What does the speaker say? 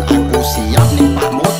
aku siap nih pakmu